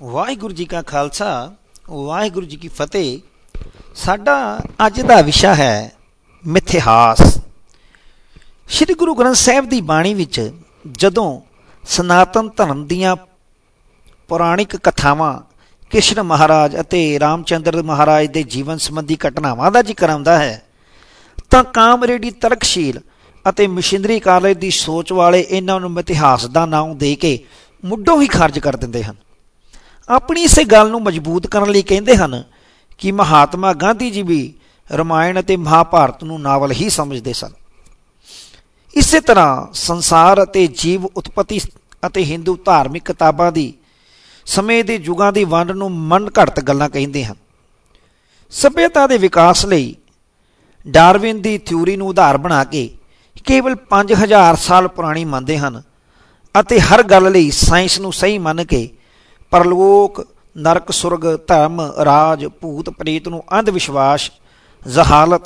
ਵਾਹਿਗੁਰੂ ਜੀ ਕਾ ਖਾਲਸਾ, ਵਾਹਿਗੁਰੂ ਜੀ ਕੀ ਫਤਿਹ। ਸਾਡਾ ਅੱਜ ਦਾ ਵਿਸ਼ਾ ਹੈ ਮਿਥਿਹਾਸ। ਸ੍ਰੀ ਗੁਰੂ ਗ੍ਰੰਥ ਸਾਹਿਬ ਦੀ ਬਾਣੀ ਵਿੱਚ ਜਦੋਂ ਸਨਾਤਨ ਧਰਮ ਦੀਆਂ ਪੌਰਾਣਿਕ ਕਥਾਵਾਂ ਕ੍ਰਿਸ਼ਨ ਮਹਾਰਾਜ ਅਤੇ ਰਾਮਚੰਦਰ ਮਹਾਰਾਜ ਦੇ ਜੀਵਨ ਸੰਬੰਧੀ ਘਟਨਾਵਾਂ ਦਾ ਜ਼ਿਕਰ ਆਉਂਦਾ ਹੈ, ਤਾਂ ਕਾਮਰੇਡੀ ਤਰਕਸ਼ੀਲ ਅਤੇ ਮਸ਼ੀਨਰੀ ਕਾਲਜ ਦੀ ਸੋਚ ਵਾਲੇ ਇਹਨਾਂ ਨੂੰ ਮਿਥਿਹਾਸ ਦਾ ਨਾਮ ਦੇ ਕੇ ਮੁੱਢੋਂ ਹੀ ਖਾਰਜ ਕਰ ਦਿੰਦੇ ਹਨ। ਆਪਣੀ ਇਸੇ ਗੱਲ ਨੂੰ ਮਜ਼ਬੂਤ ਕਰਨ ਲਈ ਕਹਿੰਦੇ ਹਨ ਕਿ ਮਹਾਤਮਾ ਗਾਂਧੀ ਜੀ ਵੀ ਰਮਾਇਣ ਅਤੇ ਮਹਾਭਾਰਤ ਨੂੰ ਨਾਵਲ ਹੀ ਸਮਝਦੇ ਸਨ। ਇਸੇ ਤਰ੍ਹਾਂ ਸੰਸਾਰ ਅਤੇ ਜੀਵ ਉਤਪਤੀ ਅਤੇ ਹਿੰਦੂ ਧਾਰਮਿਕ ਕਿਤਾਬਾਂ ਦੀ ਸਮੇਂ ਦੇ ਯੁਗਾਂ ਦੀ ਵੰਡ ਨੂੰ ਮਨ ਘੜਤ ਗੱਲਾਂ ਕਹਿੰਦੇ ਹਨ। ਸਭਿਅਤਾ ਦੇ ਵਿਕਾਸ ਲਈ ਡਾਰਵਿਨ ਦੀ ਥਿਊਰੀ ਨੂੰ ਉਧਾਰ ਬਣਾ ਕੇ ਕੇਵਲ 5000 ਸਾਲ ਪੁਰਾਣੀ ਮੰਨਦੇ ਹਨ ਅਤੇ ਹਰ ਗੱਲ ਲਈ ਸਾਇੰਸ ਨੂੰ ਸਹੀ ਮੰਨ ਕੇ ਪਰਲੋਕ ਨਰਕ ਸੁਰਗ ਧਰਮ ਰਾਜ ਭੂਤ ਪ੍ਰੇਤ ਨੂੰ ਅੰਧ ਵਿਸ਼ਵਾਸ, ਜ਼ਹਾਲਤ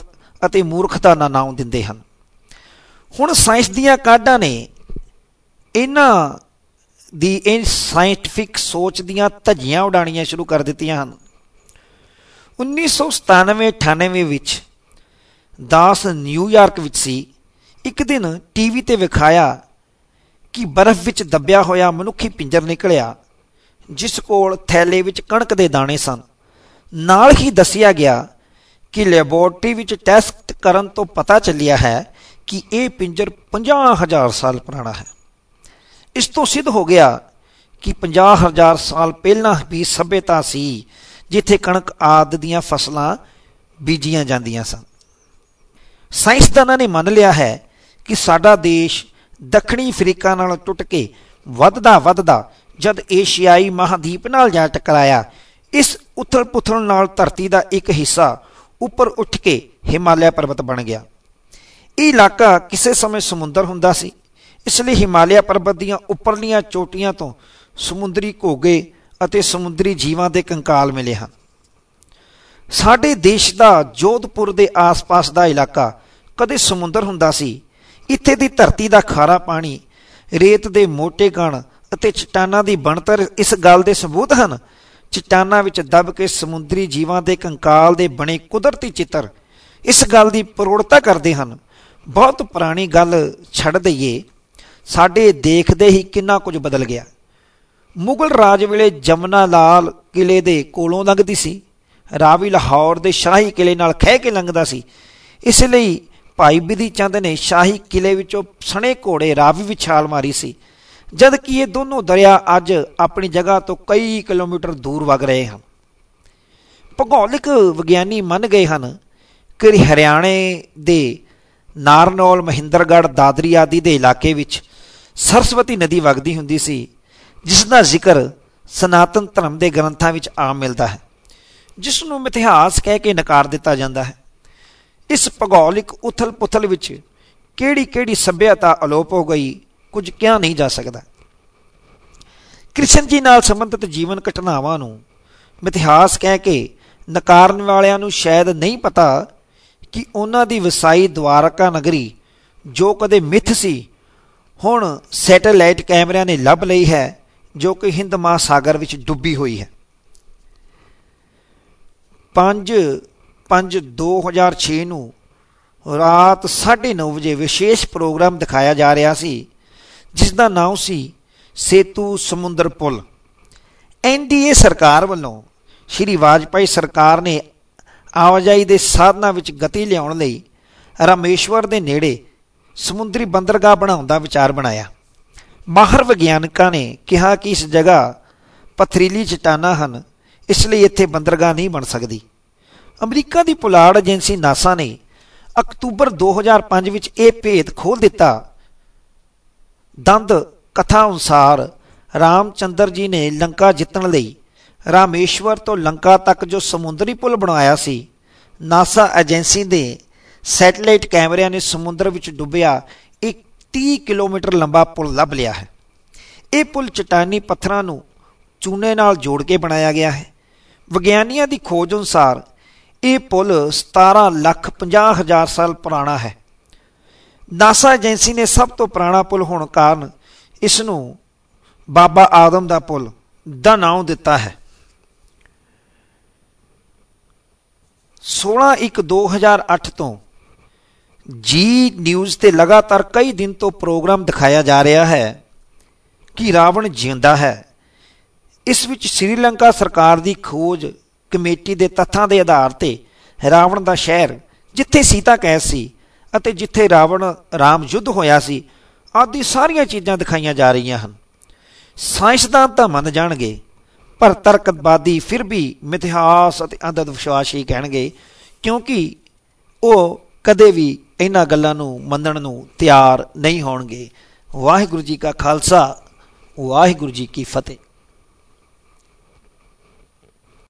ਅਤੇ ਮੂਰਖਤਾ ਦਾ ਨਾਮ ਦਿੰਦੇ ਹਨ। ਹੁਣ ਸਾਇੰਸ ਦੀਆਂ ਕਾਢਾਂ ਨੇ ਇਹਨਾਂ ਦੀ ਇਹ ਸਾਇੰਟਿਫਿਕ ਸੋਚ ਦੀਆਂ ਧੱਜੀਆਂ ਉਡਾਣੀਆਂ ਸ਼ੁਰੂ ਕਰ ਦਿੱਤੀਆਂ ਹਨ। 1997-98 ਵਿੱਚ ਦਾਸ ਨਿਊਯਾਰਕ ਵਿੱਚ ਸੀ। ਇੱਕ ਦਿਨ ਟੀਵੀ ਤੇ ਵਿਖਾਇਆ ਕਿ ਬਰਫ਼ ਵਿੱਚ ਦੱਬਿਆ ਹੋਇਆ ਮਨੁੱਖੀ ਪਿੰਜਰ ਨਿਕਲਿਆ। ਜਿਸ ਕੋਲ ਥੈਲੇ ਵਿੱਚ ਕਣਕ ਦੇ ਦਾਣੇ ਸਨ। ਨਾਲ ਹੀ ਦੱਸਿਆ ਗਿਆ ਕਿ ਲੈਬੋਰਟਰੀ ਵਿੱਚ ਟੈਸਟ ਕਰਨ ਤੋਂ ਪਤਾ ਚੱਲਿਆ ਹੈ ਕਿ ਇਹ ਪਿੰਜਰ 50000 ਸਾਲ ਪੁਰਾਣਾ ਹੈ। ਇਸ ਤੋਂ ਸਿੱਧ ਹੋ ਗਿਆ ਕਿ 50000 ਸਾਲ ਪਹਿਲਾਂ ਵੀ ਸਭਿਅਤਾ ਸੀ ਜਿੱਥੇ ਕਣਕ ਆਦ ਦੀਆਂ ਫਸਲਾਂ ਬੀਜੀਆਂ ਜਾਂਦੀਆਂ ਸਨ। ਸਾਇੰਸਦਾਨਾਂ ਨੇ ਮੰਨ ਲਿਆ ਹੈ ਕਿ ਸਾਡਾ ਦੇਸ਼ ਦੱਖਣੀ ਅਫਰੀਕਾ ਨਾਲ ਟੁੱਟ ਕੇ ਵੱਧਦਾ ਵੱਧਦਾ ਜਦ ਏਸ਼ੀਆਈ ਮਹਾਦੀਪ ਨਾਲ ਜਾ ਟਕਰਾਇਆ, ਇਸ ਉਥਲ-ਪੁਥਲ ਨਾਲ ਧਰਤੀ ਦਾ ਇੱਕ ਹਿੱਸਾ ਉੱਪਰ ਉੱਠ ਕੇ ਹਿਮਾਲਿਆ ਪਰਬਤ ਬਣ ਗਿਆ। ਇਹ ਇਲਾਕਾ ਕਿਸੇ ਸਮੇਂ ਸਮੁੰਦਰ ਹੁੰਦਾ ਸੀ, ਇਸ ਲਈ ਹਿਮਾਲਿਆ ਪਰਬਤ ਦੀਆਂ ਉੱਪਰਲੀਆਂ ਚੋਟੀਆਂ ਤੋਂ ਸਮੁੰਦਰੀ ਘੋਗੇ ਅਤੇ ਸਮੁੰਦਰੀ ਜੀਵਾਂ ਦੇ ਕੰਕਾਲ ਮਿਲੇ ਹਨ। ਸਾਡੇ ਦੇਸ਼ ਦਾ ਜੋਧਪੁਰ ਦੇ ਆਸ-ਪਾਸ ਦਾ ਇਲਾਕਾ ਕਦੇ ਸਮੁੰਦਰ ਹੁੰਦਾ ਸੀ। ਇੱਥੇ ਦੀ ਧਰਤੀ ਦਾ ਖਾਰਾ ਪਾਣੀ, ਰੇਤ ਦੇ ਮੋٹے ਕਣ ਅਤੇ ਚਟਾਨਾਂ ਦੀ ਬਣਤਰ ਇਸ ਗੱਲ ਦੇ ਸਬੂਤ ਹਨ। ਚਟਾਨਾਂ ਵਿੱਚ ਦਬ ਕੇ ਸਮੁੰਦਰੀ ਜੀਵਾਂ ਦੇ ਕੰਕਾਲ ਦੇ ਬਣੇ ਕੁਦਰਤੀ ਚਿੱਤਰ ਇਸ ਗੱਲ ਦੀ ਪ੍ਰੋੜਤਾ ਕਰਦੇ ਹਨ। ਬਹੁਤ ਪੁਰਾਣੀ ਗੱਲ ਛੱਡ ਦਈਏ, ਸਾਡੇ ਦੇਖਦੇ ਹੀ ਕਿੰਨਾ ਕੁਝ ਬਦਲ ਗਿਆ। ਮੁਗਲ ਰਾਜ ਵੇਲੇ ਜਮਨਾ ਲਾਲ ਕਿਲੇ ਦੇ ਕੋਲੋਂ ਲੰਘਦੀ ਸੀ। ਰਾਵੀ ਲਾਹੌਰ ਦੇ ਸ਼ਾਹੀ ਕਿਲੇ ਨਾਲ ਖਹਿ ਕੇ ਲੰਘਦਾ ਸੀ। ਇਸ ਲਈ ਭਾਈ ਬਿਧੀ ਚੰਦ ਨੇ ਸ਼ਾਹੀ ਕਿਲੇ ਵਿੱਚੋਂ ਸਣੇ ਘੋੜੇ ਰਾਵੀ ਵਿਛਾਲ ਮਾਰੀ ਸੀ। ਜਦ ਕਿ ਇਹ ਦੋਨੋਂ ਦਰਿਆ ਅੱਜ ਆਪਣੀ ਜਗ੍ਹਾ ਤੋਂ ਕਈ ਕਿਲੋਮੀਟਰ ਦੂਰ ਵਗ ਰਹੇ ਹਨ। ਭੂਗੋਲਿਕ ਵਿਗਿਆਨੀ ਮੰਨ ਗਏ ਹਨ ਕਿ ਹਰਿਆਣੇ ਦੇ ਨਾਰਨੌਲ, ਮਹਿੰਦਰਗੜ੍ਹ, ਦਾਦਰੀ ਆਦਿ ਦੇ ਇਲਾਕੇ ਵਿੱਚ ਸਰਸਵਤੀ ਨਦੀ ਵਗਦੀ ਹੁੰਦੀ ਸੀ, ਜਿਸ ਦਾ ਜ਼ਿਕਰ ਸਨਾਤਨ ਧਰਮ ਦੇ ਗ੍ਰੰਥਾਂ ਵਿੱਚ ਆਮ ਮਿਲਦਾ ਹੈ, ਜਿਸ ਨੂੰ ਮਿਥਿਹਾਸ ਕਹਿ ਕੇ ਨਕਾਰ ਦਿੱਤਾ ਜਾਂਦਾ ਹੈ। ਇਸ ਭੂਗੋਲਿਕ ਉਥਲ-ਪੁਥਲ ਵਿੱਚ ਕਿਹੜੀ-ਕਿਹੜੀ ਸੱਭਿਅਤਾ ਅਲੋਪ ਹੋ ਗਈ ਕੁਝ ਕਿਹਾ ਨਹੀਂ ਜਾ ਸਕਦਾ। ਕ੍ਰਿਸ਼ਨ ਜੀ ਨਾਲ ਸੰਬੰਧਿਤ ਜੀਵਨ ਘਟਨਾਵਾਂ ਨੂੰ ਮਿਥਿਹਾਸ ਕਹਿ ਕੇ ਨਕਾਰਨ ਵਾਲਿਆਂ ਨੂੰ ਸ਼ਾਇਦ ਨਹੀਂ ਪਤਾ ਕਿ ਉਹਨਾਂ ਦੀ ਵਸਾਈ ਦਵਾਰਕਾ ਨਗਰੀ, ਜੋ ਕਦੇ ਮਿੱਥ ਸੀ, ਹੁਣ ਸੈਟੇਲਾਈਟ ਕੈਮਰਿਆਂ ਨੇ ਲੱਭ ਲਈ ਹੈ, ਜੋ ਕਿ ਹਿੰਦ ਮਹਾਸਾਗਰ ਵਿੱਚ ਡੁੱਬੀ ਹੋਈ ਹੈ। 5 5 2006 ਨੂੰ ਰਾਤ 9:30 ਵਜੇ ਵਿਸ਼ੇਸ਼ ਪ੍ਰੋਗਰਾਮ ਦਿਖਾਇਆ ਜਾ ਰਿਹਾ ਸੀ ਜਿਸ ਦਾ ਨਾਮ ਸੀ ਸੇਤੂ ਸਮੁੰਦਰ ਪੁਲ। ਐਨਡੀਏ ਸਰਕਾਰ ਵੱਲੋਂ ਸ਼੍ਰੀ ਵਾਜਪਾਈ ਸਰਕਾਰ ਨੇ ਆਵਾਜਾਈ ਦੇ ਸਾਧਨਾਂ ਵਿੱਚ ਗਤੀ ਲਿਆਉਣ ਲਈ ਰਾਮੇਸ਼ਵਰ ਦੇ ਨੇੜੇ ਸਮੁੰਦਰੀ ਬੰਦਰਗਾਹ ਬਣਾਉਣ ਦਾ ਵਿਚਾਰ ਬਣਾਇਆ। ਮਾਹਰ ਵਿਗਿਆਨਕਾਂ ਨੇ ਕਿਹਾ ਕਿ ਇਸ ਜਗ੍ਹਾ ਪਥਰੀਲੀ ਚਟਾਨਾਂ ਹਨ, ਇਸ ਲਈ ਇੱਥੇ ਬੰਦਰਗਾਹ ਨਹੀਂ ਬਣ ਸਕਦੀ। ਅਮਰੀਕਾ ਦੀ ਪੁਲਾੜ ਏਜੰਸੀ ਨਾਸਾ ਨੇ ਅਕਤੂਬਰ 2005 ਵਿੱਚ ਇਹ ਭੇਦ ਖੋਲ ਦਿੱਤਾ ਦੰਦ ਕਥਾ ਅਨੁਸਾਰ ਰਾਮਚੰਦਰ ਜੀ ਨੇ ਲੰਕਾ ਜਿੱਤਣ ਲਈ ਰਾਮੇਸ਼ਵਰ ਤੋਂ ਲੰਕਾ ਤੱਕ ਜੋ ਸਮੁੰਦਰੀ ਪੁਲ ਬਣਾਇਆ ਸੀ ਨਾਸਾ ਏਜੰਸੀ ਦੇ ਸੈਟੇਲਾਈਟ ਕੈਮਰਿਆਂ ਨੇ ਸਮੁੰਦਰ ਵਿੱਚ ਡੁੱਬਿਆ ਇੱਕ 30 ਕਿਲੋਮੀਟਰ ਲੰਬਾ ਪੁਲ ਲੱਭ ਲਿਆ ਹੈ। ਇਹ ਪੁਲ ਚਟਾਨੀ ਪੱਥਰਾਂ ਨੂੰ ਚੂਨੇ ਨਾਲ ਜੋੜ ਕੇ ਬਣਾਇਆ ਗਿਆ ਹੈ। ਵਿਗਿਆਨੀਆਂ ਦੀ ਖੋਜ ਅਨੁਸਾਰ ਇਹ ਪੁਲ 17 ਲੱਖ 50 ਹਜ਼ਾਰ ਸਾਲ ਪੁਰਾਣਾ ਹੈ। ਨਾਸਾ ਏਜੰਸੀ ਨੇ ਸਭ ਤੋਂ ਪੁਰਾਣਾ ਪੁਲ ਹੋਣ ਕਾਰਨ ਇਸ ਨੂੰ ਬਾਬਾ ਆਦਮ ਦਾ ਪੁਲ ਦਾ ਨਾਮ ਦਿੱਤਾ ਹੈ। 16/1/2008 ਤੋਂ ਜੀ ਨਿਊਜ਼ ਤੇ ਲਗਾਤਾਰ ਕਈ ਦਿਨ ਤੋਂ ਪ੍ਰੋਗਰਾਮ ਦਿਖਾਇਆ ਜਾ ਰਿਹਾ ਹੈ ਕਿ ਰਾਵਣ ਜਿੰਦਾ ਹੈ। ਇਸ ਵਿੱਚ ਸ੍ਰੀਲੰਕਾ ਸਰਕਾਰ ਦੀ ਖੋਜ ਕਮੇਟੀ ਦੇ ਤੱਥਾਂ ਦੇ ਆਧਾਰ ਤੇ ਰਾਵਣ ਦਾ ਸ਼ਹਿਰ, ਜਿੱਥੇ ਸੀਤਾ ਕੈਦ ਸੀ ਅਤੇ ਜਿੱਥੇ ਰਾਵਣ ਰਾਮ ਯੁੱਧ ਹੋਇਆ ਸੀ, ਆਦਿ ਸਾਰੀਆਂ ਚੀਜ਼ਾਂ ਦਿਖਾਈਆਂ ਜਾ ਰਹੀਆਂ ਹਨ। ਸਾਇੰਸਦਾਨ ਤਾਂ ਮੰਨ ਜਾਣਗੇ, ਪਰ ਤਰਕਵਾਦੀ ਫਿਰ ਵੀ ਮਿਥਿਹਾਸ ਅਤੇ ਅੰਧ ਵਿਸ਼ਵਾਸ ਹੀ ਕਹਿਣਗੇ, ਕਿਉਂਕਿ ਉਹ ਕਦੇ ਵੀ ਇਹਨਾਂ ਗੱਲਾਂ ਨੂੰ ਮੰਨਣ ਨੂੰ ਤਿਆਰ ਨਹੀਂ ਹੋਣਗੇ। ਵਾਹਿਗੁਰੂ ਜੀ ਕਾ ਖਾਲਸਾ, ਵਾਹਿਗੁਰੂ ਜੀ ਕੀ ਫਤਿਹ।